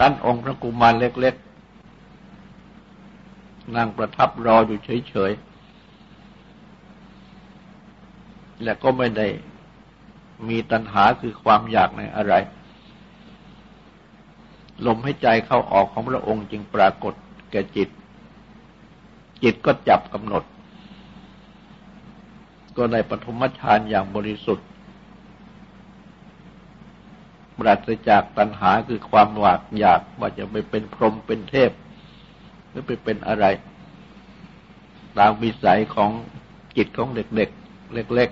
ครั้นองค์พระกุมารเล็กๆ นั่งประทับรออยู่เฉยๆ และก็ไม่ได้มีตัณหาคือความอยากในอะไร ลมให้ใจเข้าออกของพระองค์จึงปรากฏแก่จิต จิตก็จับกำหนด ก็ได้ปฐมฌานอย่างบริสุทธิ์ ปราศจากตัณหาคือความหวาดอยากว่าจะไปเป็นพรหมเป็นเทพ หรือไปเป็นอะไร ตามวิสัยของจิตของเด็กๆ เล็ก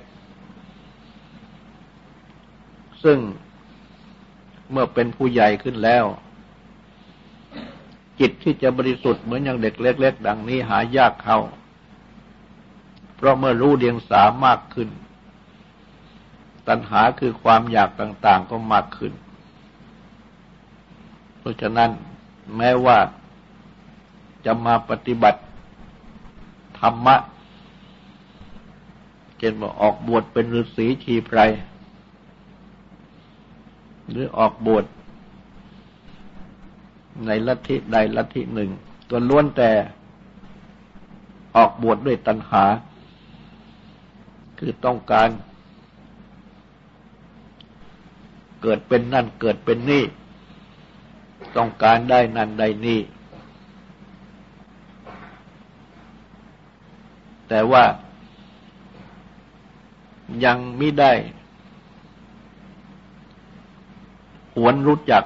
ๆ ซึ่งเมื่อเป็นผู้ใหญ่ขึ้นแล้ว จิตที่จะบริสุทธิ์เหมือนอย่างเด็กเล็ก ๆ ดังนี้หายากเขาเพราะเมื่อรู้เดียงสามากขึ้น ตัณหาคือความอยากต่าง ๆ ก็มากขึ้น เพราะฉะนั้นแม้ว่าจะมาปฏิบัติธรรมะเช่นว่าออกบวชเป็นฤาษีชีไพร หรือออกบวชในลัทธิใดลัทธิหนึ่งก็ล้วนแต่ออกบวชดด้วยตัณหา คือต้องการ เกิดเป็นนั่นเกิดเป็นนี่ ต้องการได้นั่นได้นี่ แต่ว่ายังไม่ได้หวนรู้จัก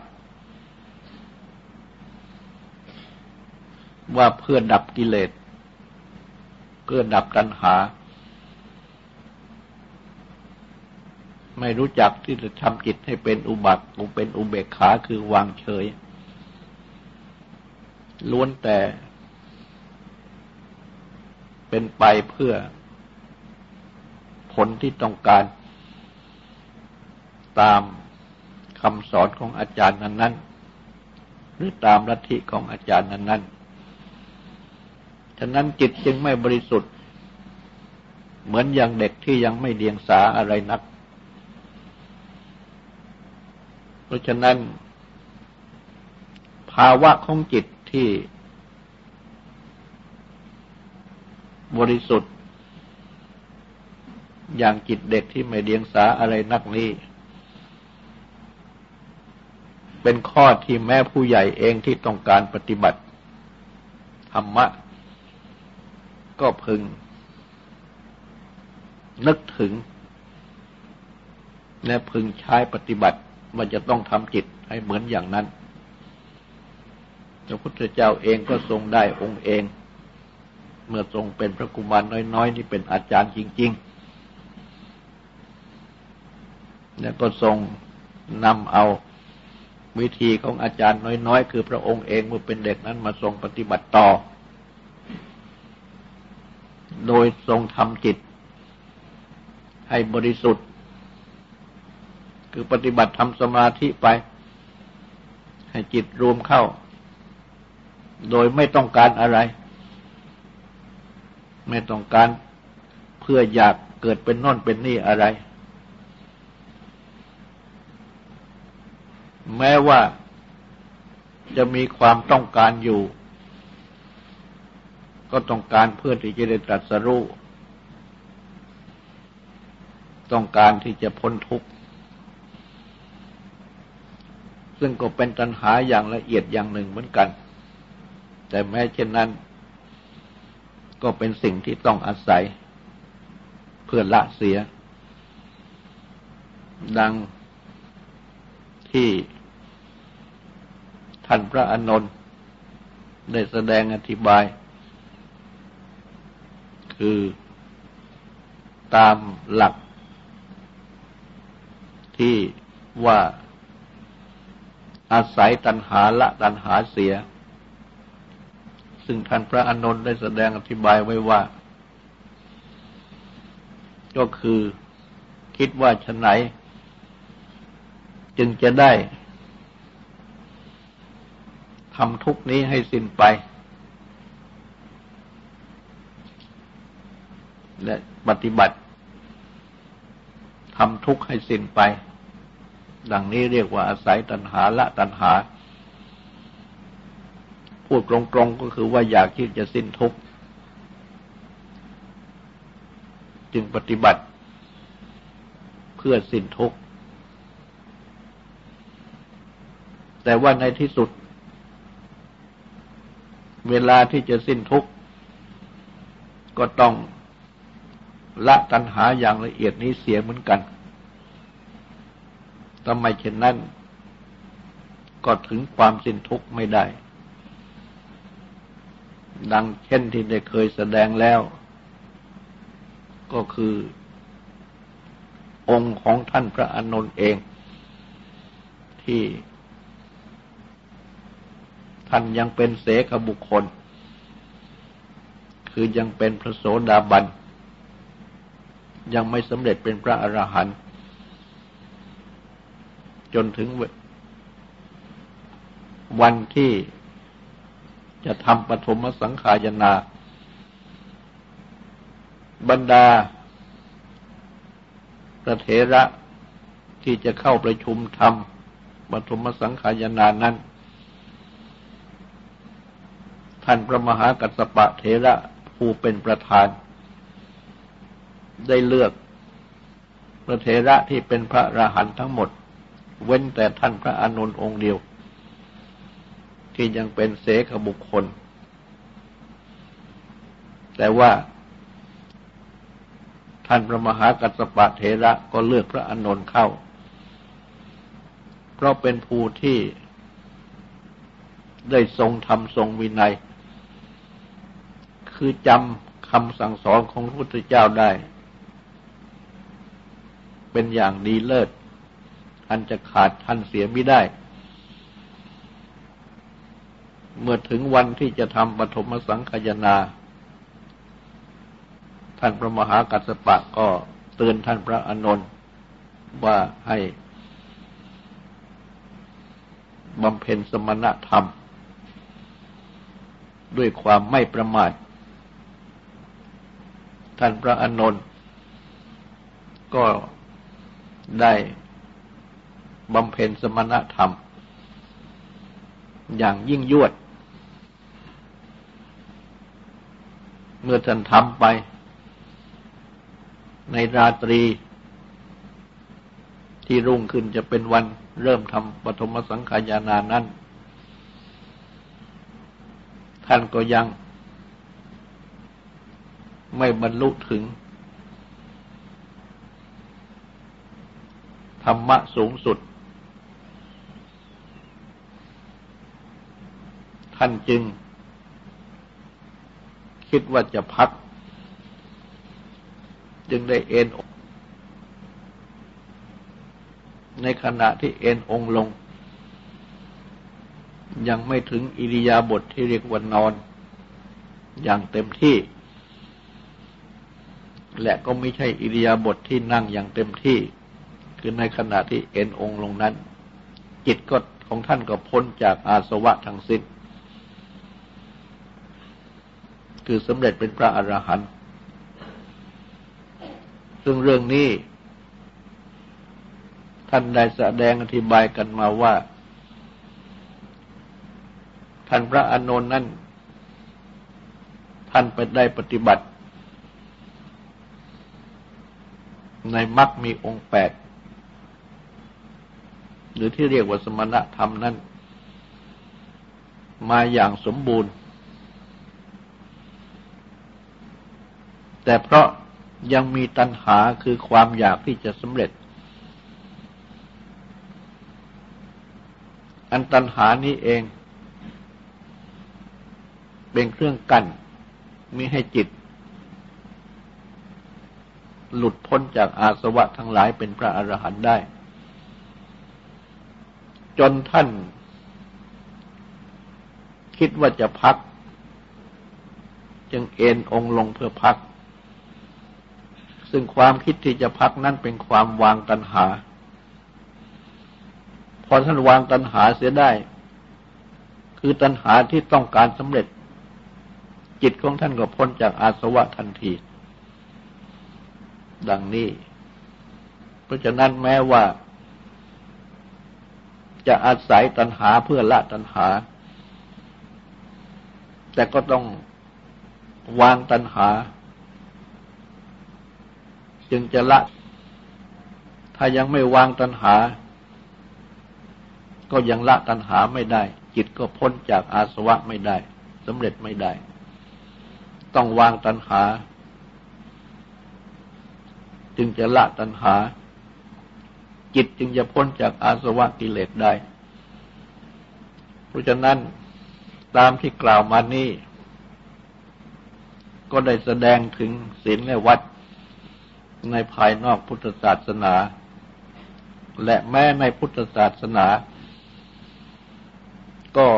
ว่าเพื่อดับกิเลส เพื่อดับตัณหา ไม่รู้จักที่จะทำจิตให้เป็นอุบัติเป็นอุเบกขาคือวางเฉย ล้วนแต่ เป็นไปเพื่อผลที่ต้องการตามคำสอนของอาจารย์นั้น ๆ หรือตามลัทธิของอาจารย์นั้น ๆ ฉะนั้นจิตจึงไม่บริสุทธิ์ เหมือนอย่างเด็กที่ยังไม่เดียงสาอะไรนัก เพราะฉะนั้น ภาวะของจิตที่ บริสุทธิ์ อย่างจิตเด็กที่ไม่เดียงสาอะไรนักนี้ เป็นข้อที่แม่ผู้ใหญ่เองที่ต้องการปฏิบัติ ธรรมะ ก็พึง นึกถึง และพึงใช้ปฏิบัติ ว่าจะต้องทำจิตให้เหมือนอย่างนั้น พระพุทธเจ้าเองก็ทรงได้องค์เอง เมื่อทรงเป็นพระกุมารน้อยๆ นี่เป็นอาจารย์จริง ๆ แล้วก็ทรงนำเอาวิธีของอาจารย์น้อยๆ คือพระองค์เองเมื่อเป็นเด็กนั้นมาทรงปฏิบัติต่อ โดยทรงทำจิตให้บริสุทธิ์ คือปฏิบัติทำสมาธิไป ให้จิตรวมเข้า โดยไม่ต้องการอะไร ไม่ต้องการเพื่ออยากเกิดเป็นน่นเป็นนี่อะไร แม้ว่าจะมีความต้องการอยู่ ก็ต้องการเพื่อที่จะได้ตรัสรู้ ต้องการที่จะพ้นทุกข์ ซึ่งก็เป็นตัณหาอย่างละเอียดอย่างหนึ่งเหมือนกัน แต่แม้เช่นนั้น ก็เป็นสิ่งที่ต้องอาศัย เพื่อละเสีย ดังที่ท่านพระอนนท์ได้แสดงอธิบาย คือตามหลักที่ว่า อาศัยตัณหาละตัณหาเสีย ซึ่งท่านพระอานนท์ได้แสดงอธิบายไว้ว่า ก็คือคิดว่าชะไหน จึงจะได้ทำทุกนี้ให้สิ้นไป และปฏิบัติทำทุกข์ให้สิ้นไป ดังนี้เรียกว่าอาศัยตัณหาละตัณหา พูดตรงๆก็คือว่าอยากที่จะสิ้นทุกข์จึงปฏิบัติเพื่อสิ้นทุกข์แต่ว่าในที่สุด เวลาที่จะสิ้นทุกข์ก็ต้องละตัณหาอย่างละเอียดนี้เสียเหมือนกัน ทำไมเช่นนั้น ก็ถึงความสิ้นทุกข์ไม่ได้ ดังเช่นที่ได้เคยแสดงแล้ว ก็คือ องค์ของท่านพระอานนท์เอง ที่ท่านยังเป็นเสกบุคคล คือยังเป็นพระโสดาบัน ยังไม่สำเร็จเป็นพระอรหันต์ จนถึงวันที่จะทำปฐมสังขายนา บรรดาประเถระที่จะเข้าประชุมทำปฐมสังขายนานั้น ท่านพระมหากัสปะเถระผู้เป็นประธาน ได้เลือกพระเถระที่เป็นพระราหันทั้งหมด เว้นแต่ท่านพระอานนท์องค์เดียว ที่ยังเป็นเสขบุคคล แต่ว่าท่านพระมหากัสปะเถระก็เลือกพระอานนท์เข้า เพราะเป็นผู้ที่ได้ทรงธรรมทรงวินัย คือจำคำสั่งสอนของพระพุทธเจ้าได้ เป็นอย่างดีเลิศ อันจะขาดท่านเสียไม่ได้ เมื่อถึงวันที่จะทำปฐมสังขยนา ท่านพระมหากัสสปะก็เตือนท่านพระอานนท์ว่าให้บำเพ็ญสมณธรรม ด้วยความไม่ประมาท ท่านพระอานนท์ก็ได้ บำเพ็ญสมณธรรม อย่างยิ่งยวด เมื่อท่านทำไป ในราตรี ที่รุ่งขึ้นจะเป็นวันเริ่มทำปฐมสังขายานานั้น ท่านก็ยัง ไม่บรรลุถึง ธรรมะสูงสุด ท่านจึง คิดว่าจะพัก จึงได้เอ็นในขณะที่เอ็นองลง ยังไม่ถึงอิริยาบถทที่เรียกว่านอน อย่างเต็มที่ และก็ไม่ใช่อิริยาบถทที่นั่งอย่างเต็มที่ คือในขณะที่เอ็นองลงนั้น จิตก็ของท่านก็พ้นจากอาสวะทั้งสิ้น คือสำเร็จเป็นพระอรหันต์ซึ่งเรื่องนี้ ท่านได้แสดงอธิบายกันมาว่า ท่านพระอานนท์นั้น ท่านไปได้ปฏิบัติ ในมรรคมีองค์แปดหรือที่เรียกว่าสมณธรรมนั้น มาอย่างสมบูรณ์ แต่เพราะยังมีตัณหาคือความอยากที่จะสำเร็จ อันตัณหานี้เอง เป็นเครื่องกั้นมิให้จิต หลุดพ้นจากอาสวะทั้งหลายเป็นพระอรหันต์ได้ จนท่าน คิดว่าจะพัก จึงเอนองลงเพื่อพัก ซึ่งความคิดที่จะพักนั้นเป็นความวางตัณหา พอท่านวางตัณหาเสียได้ คือตัณหาที่ต้องการสำเร็จ จิตของท่านก็พ้นจากอาสวะทันที ดังนี้ เพราะฉะนั้นแม้ว่า จะอาศัยตัณหาเพื่อละตัณหา แต่ก็ต้องวางตัณหา จึงจะละ ถ้ายังไม่วางตัณหา ก็ยังละตัณหาไม่ได้ จิตก็พ้นจากอาสวะไม่ได้สำเร็จไม่ได้ ต้องวางตัณหา จึงจะละตัณหา จิตจึงจะพ้นจากอาสวะกิเลสได้ เพราะฉะนั้นตามที่กล่าวมานี้ก็ได้แสดงถึงศีลและวัด ในภายนอกพุทธศาสนา และแม้ในพุทธศาสนา ก็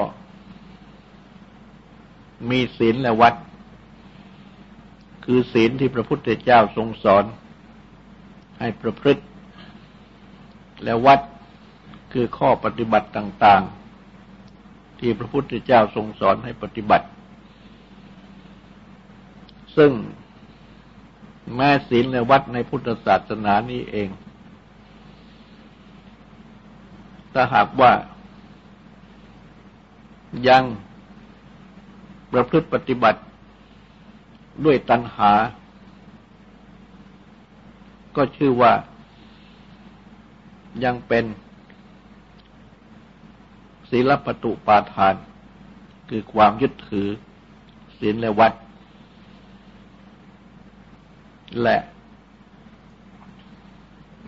มีศีลและวัด คือศีลที่พระพุทธเจ้าทรงสอน ให้ประพฤติ และวัดคือข้อปฏิบัติต่าง ๆ ที่พระพุทธเจ้าทรงสอนให้ปฏิบัติ ซึ่ง แม้ศีลและวัดในพุทธศาสนานี้เอง ถ้าหากว่า ยังประพฤติปฏิบัติด้วยตัณหา ก็ชื่อว่ายังเป็นศีลปตุปาทาน คือความยึดถือศีลและวัด และ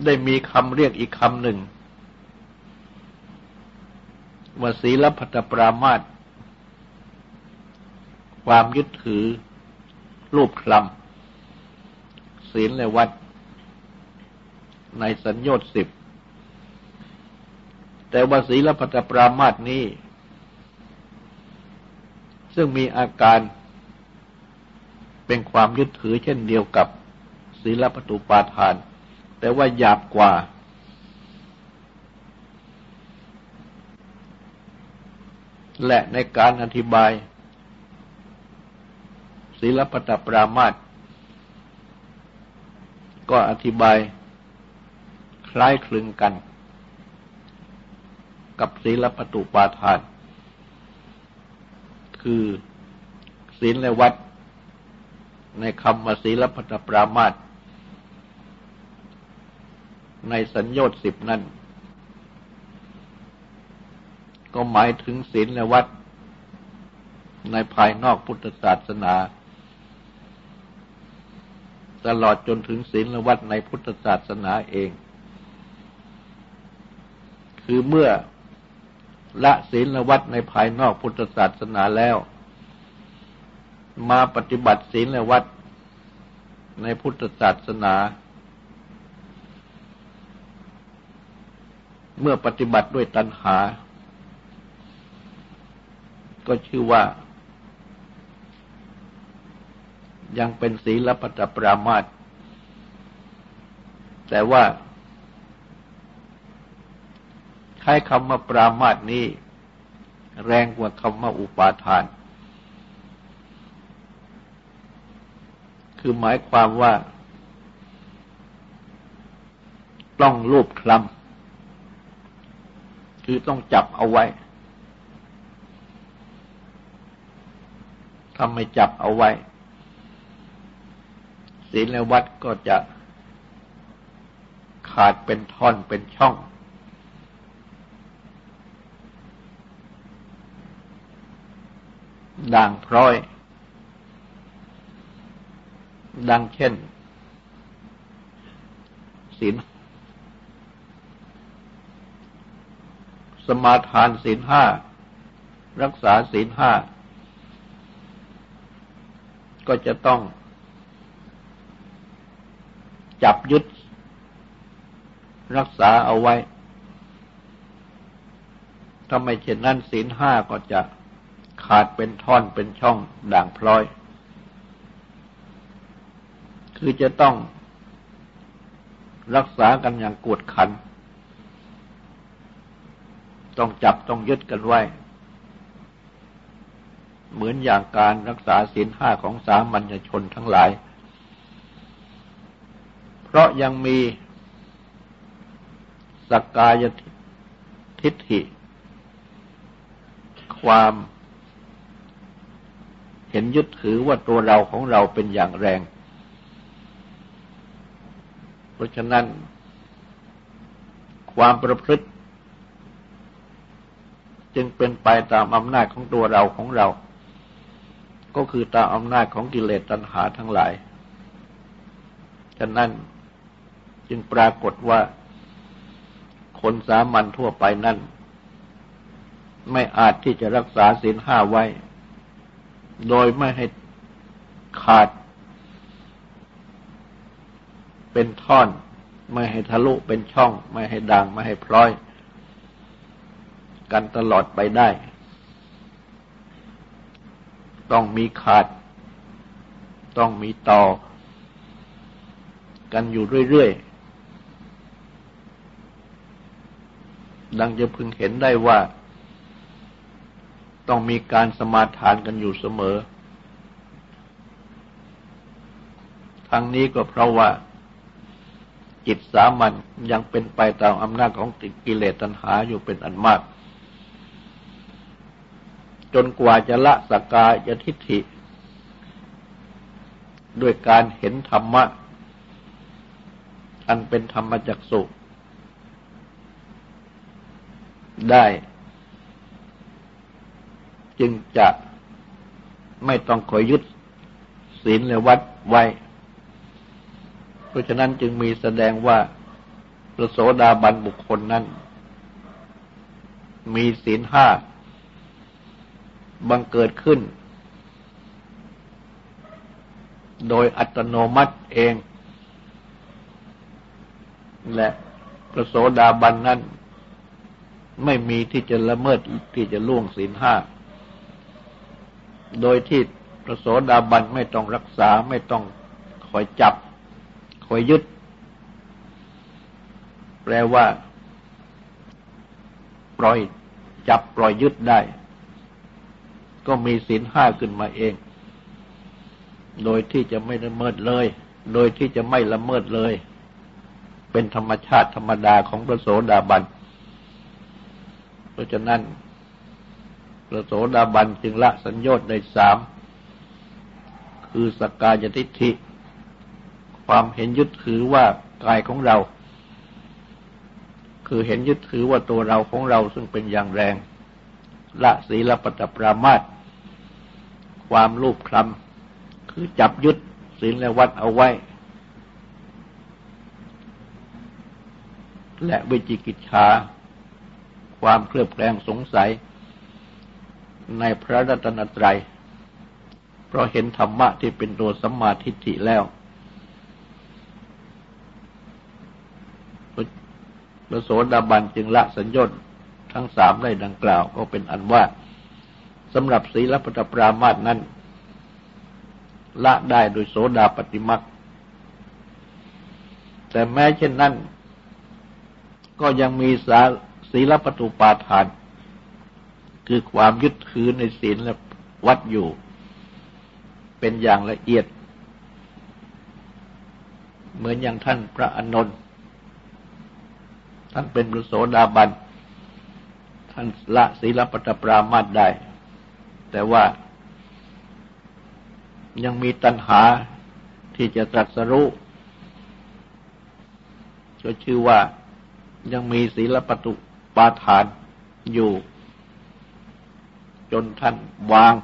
ได้มีคำเรียกอีกคำหนึ่งว่าศีลพัตปรามาตความยึดถือ รูปคลำศีลและวัด ในสัญญต์สิบ แต่ว่าศีลพัตปรามาตนี้ ซึ่งมีอาการเป็นความยึดถือเช่นเดียวกับ ศีลปตุปาทาน แต่ว่าหยาบกว่า และในการอธิบาย ศีลปตปรามาตก็อธิบาย คล้ายคลึงกัน กับศีลปตุปาทาน คือศีลและวัดในคำว่าศีลปตปรามาต ในสัญญต์สิบนั้น ก็หมายถึงศีลและวัด ในภายนอกพุทธศาสนา ตลอดจนถึงศีลและวัดในพุทธศาสนาเอง คือเมื่อละศีลและวัดในภายนอกพุทธศาสนาแล้ว มาปฏิบัติศีลและวัดในพุทธศาสนา เมื่อปฏิบัติด้วยตัณหา ก็ชื่อว่า ยังเป็นศีลปัตปรามาตแต่ว่าใช้คำว่าปรามาตนี้ แรงกว่าคำว่าอุปาทาน คือหมายความว่า ต้องรูปคลำ คือต้องจับเอาไว้ ถ้าไม่จับเอาไว้ ศีลและวัดก็จะขาดเป็นท่อนเป็นช่อง ด่างพร้อย ดังเช่นศีล สมาทานศีลห้ารักษาศีลห้าก็จะต้อง จับยึด รักษาเอาไว้ถ้าไม่เช่นนั้นศีลห้าก็จะขาดเป็นท่อนเป็นช่องด่างพลอย คือจะต้องรักษากันอย่างกวดขัน ต้องจับต้องยึดกันไว้ เหมือนอย่างการรักษาศีลห้าของสามัญชนทั้งหลาย เพราะยังมีสกกายทิฏฐิ ความเห็นยึดถือว่าตัวเราของเราเป็นอย่างแรง เพราะฉะนั้น ความประพฤติ จึงเป็นไปตามอำนาจของตัวเราของเรา ก็คือตามอำนาจของกิเลสตัณหาทั้งหลาย ฉะนั้นจึงปรากฏว่า คนสามัญทั่วไปนั้นไม่อาจที่จะรักษาศีลห้าไว้ โดยไม่ให้ขาด เป็นท่อน ไม่ให้ทะลุเป็นช่อง ไม่ให้ด่าง ไม่ให้พร้อย กันตลอดไปได้ ต้องมีขาด ต้องมีต่อ กันอยู่เรื่อยๆ ดังจะพึงเห็นได้ว่า ต้องมีการสมาทานกันอยู่เสมอ ทั้งนี้ก็เพราะว่าจิตสามัญยังเป็นไปตามอำนาจของติกิเลสตัณหาอยู่เป็นอันมาก จนกว่าจะละสกายทิฏฐิ ด้วยการเห็นธรรมะ อันเป็นธรรมจักสุได้ จึงจะไม่ต้องคอยยึดศีลและวัดไว้ เพราะฉะนั้นจึงมีแสดงว่าพระโสดาบันบุคคลนั้น มีศีลห้า บังเกิดขึ้น โดยอัตโนมัติเอง และพระโสดาบันนั้น ไม่มีที่จะละเมิดที่จะล่วงศีลห้า โดยที่พระโสดาบันไม่ต้องรักษาไม่ต้องคอยจับ คอยยึด แปลว่า ปล่อยจับปล่อยยึดได้ ก็มีศีลห้าขึ้นมาเอง โดยที่จะไม่ละเมิดเลย โดยที่จะไม่ละเมิดเลย เป็นธรรมชาติธรรมดาของพระโสดาบัน เพราะฉะนั้นพระโสดาบันจึงละสัญญาในสาม คือสกกายทิฏฐิ ความเห็นยึดถือว่ากายของเรา คือเห็นยึดถือว่าตัวเราของเราซึ่งเป็นอย่างแรง ละศีลปัตปรามาต ความรูปคลำคือจับยึดศีลและวัดเอาไว้ และวิจิกิจฉาความเคลือบแคลงสงสัย ในพระรัตนตรัย เพราะเห็นธรรมะที่เป็นตัวสัมมาทิฏฐิแล้วพระโสดาบันจึงละสัญญน์ทั้งสามได้ดังกล่าวก็เป็นอันว่า สำหรับศีลปตปรามาสนั้น ละได้โดยโสดาปฏิมักแต่แม้เช่นนั้น ก็ยังมีสาศีลปตุปาทาน คือความยึดถือในศีลและวัดอยู่ เป็นอย่างละเอียด เหมือนอย่างท่านพระอนนท์ท่านเป็นพระโสดาบัน ท่านละศีลปตปรามาตได้ แต่ว่ายังมีตัณหาที่จะตรัสรู้ก็ชื่อว่ายังมีศีลปตุปาทานอยู่ จนท่านวาง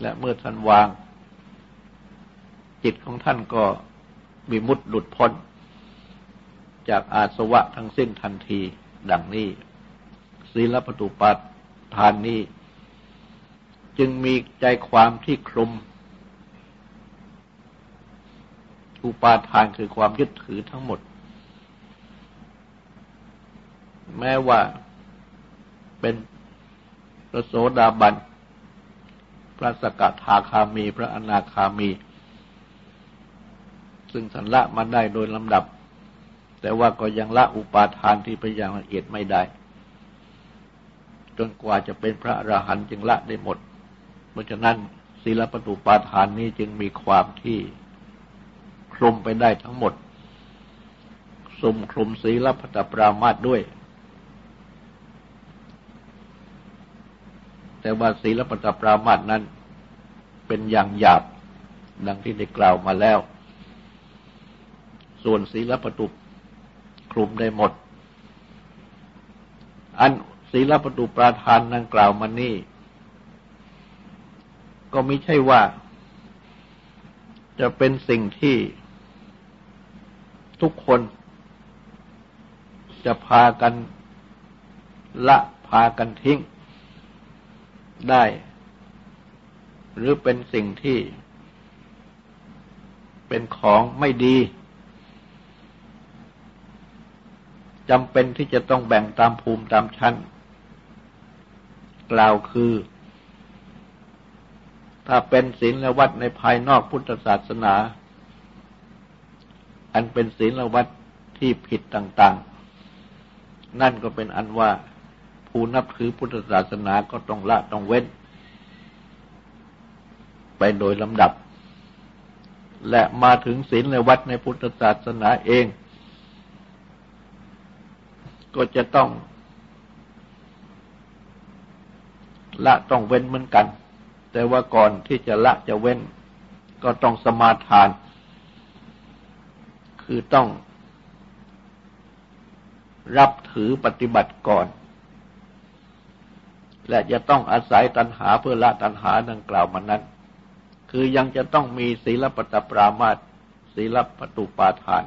และเมื่อท่านวาง จิตของท่านก็มีมุดหลุดพ้น จากอาสวะทั้งสิ้นทันทีดังนี้ศีลปตุปัฏ ฐานนี้ จึงมีใจความที่คลุม อุปาทานคือความยึดถือทั้งหมด แม้ว่าเป็นระโสดาบัน พระสกทาคามี พระอนาคามี ซึ่งสันละมาได้โดยลำดับ แต่ว่าก็ยังละอุปาทานที่ไปอย่างละเอียดไม่ได้ จนกว่าจะเป็นพระอรหันต์จึงละได้หมด เพราะฉะนั้นศีลปตุปาทานนี้จึงมีความที่คลุมไปได้ทั้งหมดสมคลุมศีลพัตปรามาตด้วย แต่ว่าศีลปัตปรามาสนั้น เป็นอย่างหยาบดังที่ได้กล่าวมาแล้ว ส่วนศีลปตุคลุมได้หมด อัน ศีลปตุปราทานนังกล่าวมานี่ ก็ไม่ใช่ว่า จะเป็นสิ่งที่ทุกคนจะพากันละพากันทิ้งได้ หรือเป็นสิ่งที่ เป็นของไม่ดีจำเป็นที่จะต้องแบ่งตามภูมิตามชั้น กล่าวคือ ถ้าเป็นศีลและวัดในภายนอกพุทธศาสนา อันเป็นศีลและวัดที่ผิดต่าง ๆ นั่นก็เป็นอันว่าผู้นับถือพุทธศาสนาก็ต้องละต้องเว้น ไปโดยลำดับ และมาถึงศีลและวัดในพุทธศาสนาเอง ก็จะต้อง ละต้องเว้นเหมือนกัน แต่ว่าก่อนที่จะละจะเว้น ก็ต้องสมาทาน คือต้องรับถือปฏิบัติก่อน และจะต้องอาศัยตัณหาเพื่อละตัณหาดังกล่าวมานั้น คือยังจะต้องมีศีลปตปรามาตศีลปตุปาทาน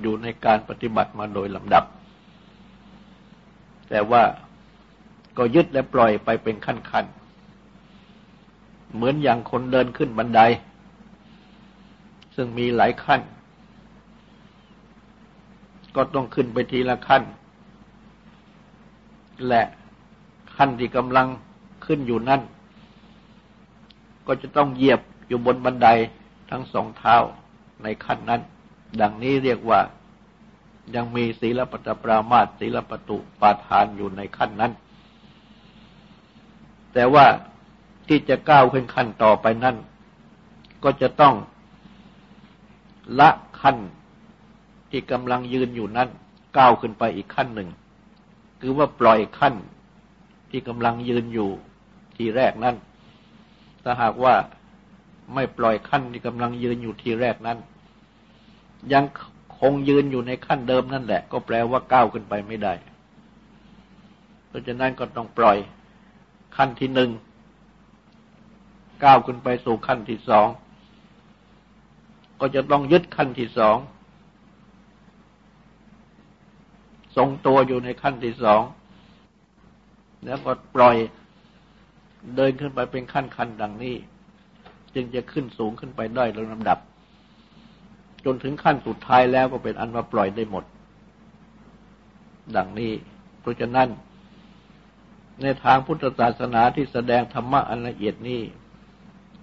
อยู่ในการปฏิบัติมาโดยลำดับ แต่ว่า ก็ยึดและปล่อยไปเป็นขั้นๆ เหมือนอย่างคนเดินขึ้นบันได ซึ่งมีหลายขั้น ก็ต้องขึ้นไปทีละขั้น และขั้นที่กำลังขึ้นอยู่นั่น ก็จะต้องเหยียบอยู่บนบันไดทั้งสองเท้าในขั้นนั้น ดังนี้เรียกว่ายังมีศีลปตปรามาตศีลปตุปาทานอยู่ในขั้นนั้น แต่ว่าที่จะก้าวขึ้นขั้นต่อไปนั้นก็จะต้องละขั้นที่กำลังยืนอยู่นั้นก้าวขึ้นไปอีกขั้นหนึ่ง คือว่าปล่อยขั้นที่กำลังยืนอยู่ทีแรกนั้นถ้าหากว่าไม่ปล่อยขั้นที่กำลังยืนอยู่ทีแรกนั้น ยังคงยืนอยู่ในขั้นเดิมนั่นแหละ ก็แปลว่าก้าวขึ้นไปไม่ได้ เพราะฉะนั้นก็ต้องปล่อย ขั้นที่หนึ่งก้าวขึ้นไปสู่ขั้นที่สองก็จะต้องยึดขั้นที่สองทรงตัวอยู่ในขั้นที่สองแล้วก็ปล่อยเดินขึ้นไปเป็นขั้นขั้นดังนี้ จึงจะขึ้นสูงขึ้นไปได้โดยลำดับ จนถึงขั้นสุดท้ายแล้วก็เป็นอันว่าปล่อยได้หมด ดังนี้ เพราะฉะนั้น ในทางพุทธศาสนาที่แสดงธรรมะอันละเอียดนี้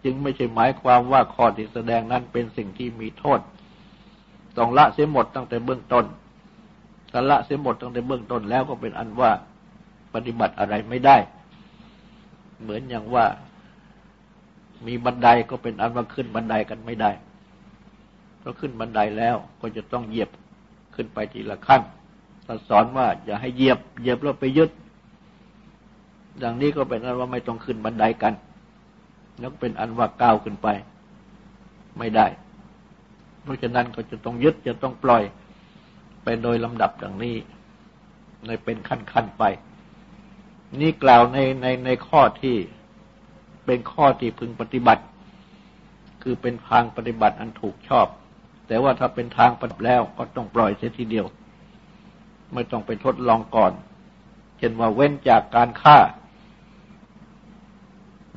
จึงไม่ใช่หมายความว่าข้อที่แสดงนั้นเป็นสิ่งที่มีโทษต้องละเสียหมดตั้งแต่เบื้องต้นถ้าละเสียหมดตั้งแต่เบื้องต้นแล้วก็เป็นอันว่าปฏิบัติอะไรไม่ได้ เหมือนอย่างว่ามีบันไดก็เป็นอันว่าขึ้นบันไดกันไม่ได้ราขึ้นบันไดแล้วก็จะต้องเหยียบขึ้นไปทีละขั้นถ้าสอนว่าอย่าให้เหยียบ เหยียบแล้วไปยึด ดังนี้ก็เป็นอันว่าไม่ต้องขึ้นบันไดกัน แล้วเป็นอันว่าก้าวขึ้นไป ไม่ได้ เพราะฉะนั้นก็จะต้องยึดจะต้องปล่อยไปโดยลำดับดังนี้ ในเป็นขั้นๆไป นี่กล่าวในในในข้อที่เป็นข้อที่พึงปฏิบัติ คือเป็นทางปฏิบัติอันถูกชอบ แต่ว่าถ้าเป็นทางปฏิบัติแล้วก็ต้องปล่อยเสียทีเดียว ไม่ต้องไปทดลองก่อน เช่นว่าเว้นจากการฆ่า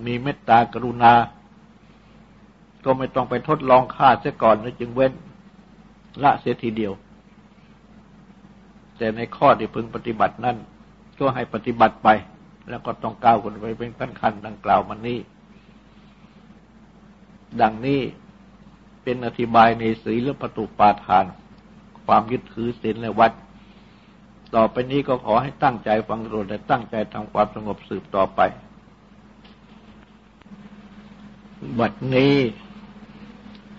มีเมตตากรุณา ก็ไม่ต้องไปทดลองฆ่าเสียก่อนแล้วจึงเว้นละเสียทีเดียว แต่ในข้อที่พึงปฏิบัตินั้นก็ให้ปฏิบัติไป แล้วก็ต้องก้าวกันไปเป็นขั้นขั้นดังกล่าวมานี้ ดังนี้เป็นอธิบายในศีละประตุปาทาน ความยึดถือศีลและวัด ต่อไปนี้ก็ขอให้ตั้งใจฟังโปรดและตั้งใจทำความสงบสืบต่อไป บัดนี้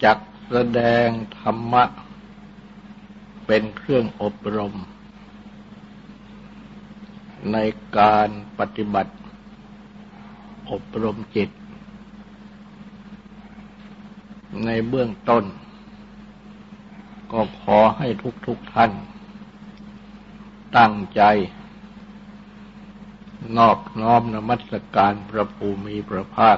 จักแสดงธรรมะ เป็นเครื่องอบรม ในการปฏิบัติ อบรมจิต ในเบื้องต้น ก็ขอให้ทุกๆทท่าน ตั้งใจ นอบน้อมนมัสการพระภูมิพระภาค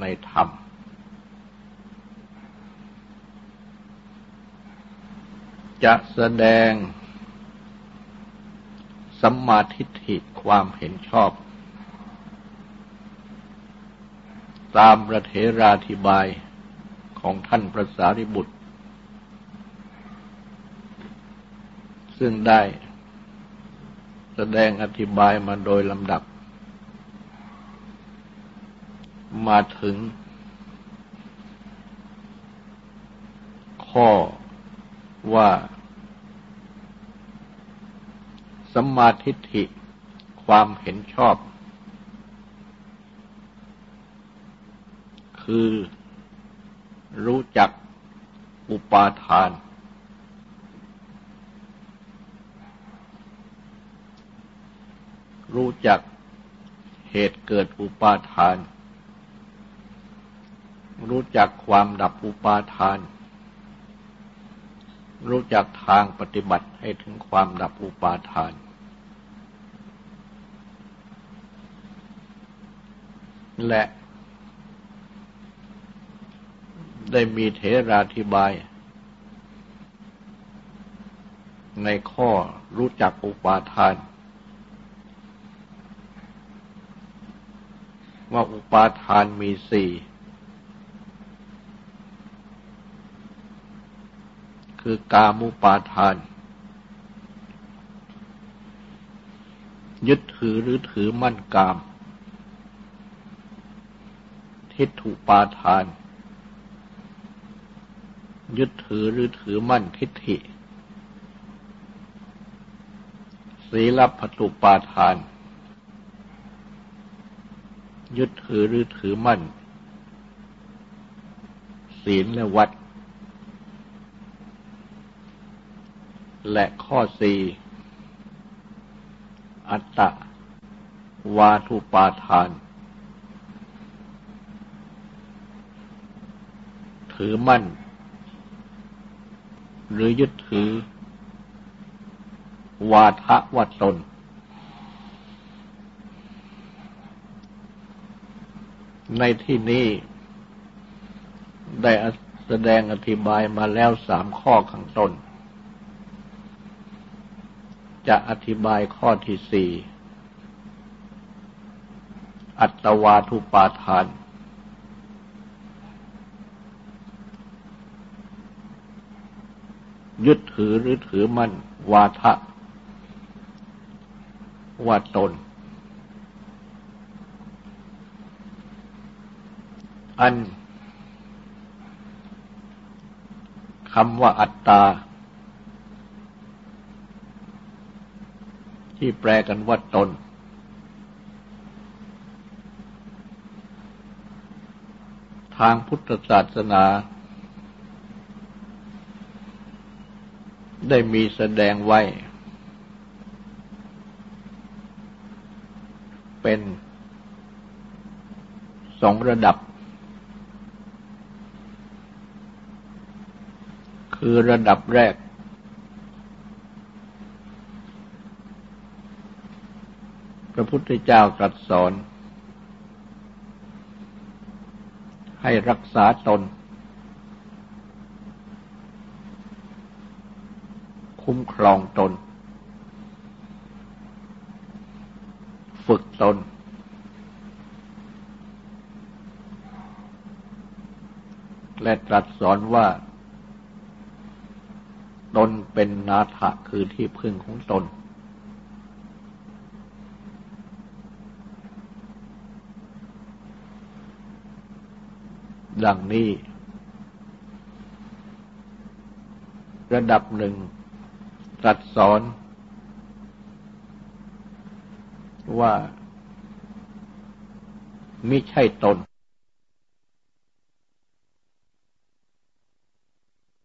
ในธรรม จะแสดงสัมมาทิฏฐิความเห็นชอบ ตามประเทราธิบายของท่านพระสารีบุตร ซึ่งได้แสดงอธิบายมาโดยลำดับ มาถึง ข้อว่า สัมมาทิฏฐิความเห็นชอบ คือรู้จักอุปาทาน รู้จักเหตุเกิดอุปาทาน รู้จักความดับอุปาทาน รู้จักทางปฏิบัติให้ถึงความดับอุปาทาน และได้มีเทราธิบาย ในข้อรู้จักอุปาทาน ว่าอุปาทานมีสี่ คือกามุปาทาน ยึดถือหรือถือมั่นกาม ทิฏฐุปาทาน ยึดถือหรือถือมั่นทิฏฐิ ศีลปตุปาทาน ยึดถือหรือถือมั่น ศีลและวัด และข้อสี่อัตตะ วาทุปาทาน ถือมั่น หรือยึดถือ วาทะวัตน ในที่นี้ได้แสดงอธิบายมาแล้วสามข้อข้างต้น จะอธิบายข้อที่สี่อัตวาทุปาทาน ยึดถือหรือถือมั่นวาทะ ว่าตน อันคำว่าอัตตา ที่แปลกันว่าตน ทางพุทธศาสนา ได้มีแสดงไว้ เป็นสองระดับ คือระดับแรก พระพุทธเจ้าตรัสสอน ให้รักษาตน คุ้มครองตน ฝึกตน และตรัสสอนว่า ตนเป็นนาถะคือที่พึ่งของตน ดังนี้ ระดับหนึ่งตรัสสอน ว่ามิใช่ตน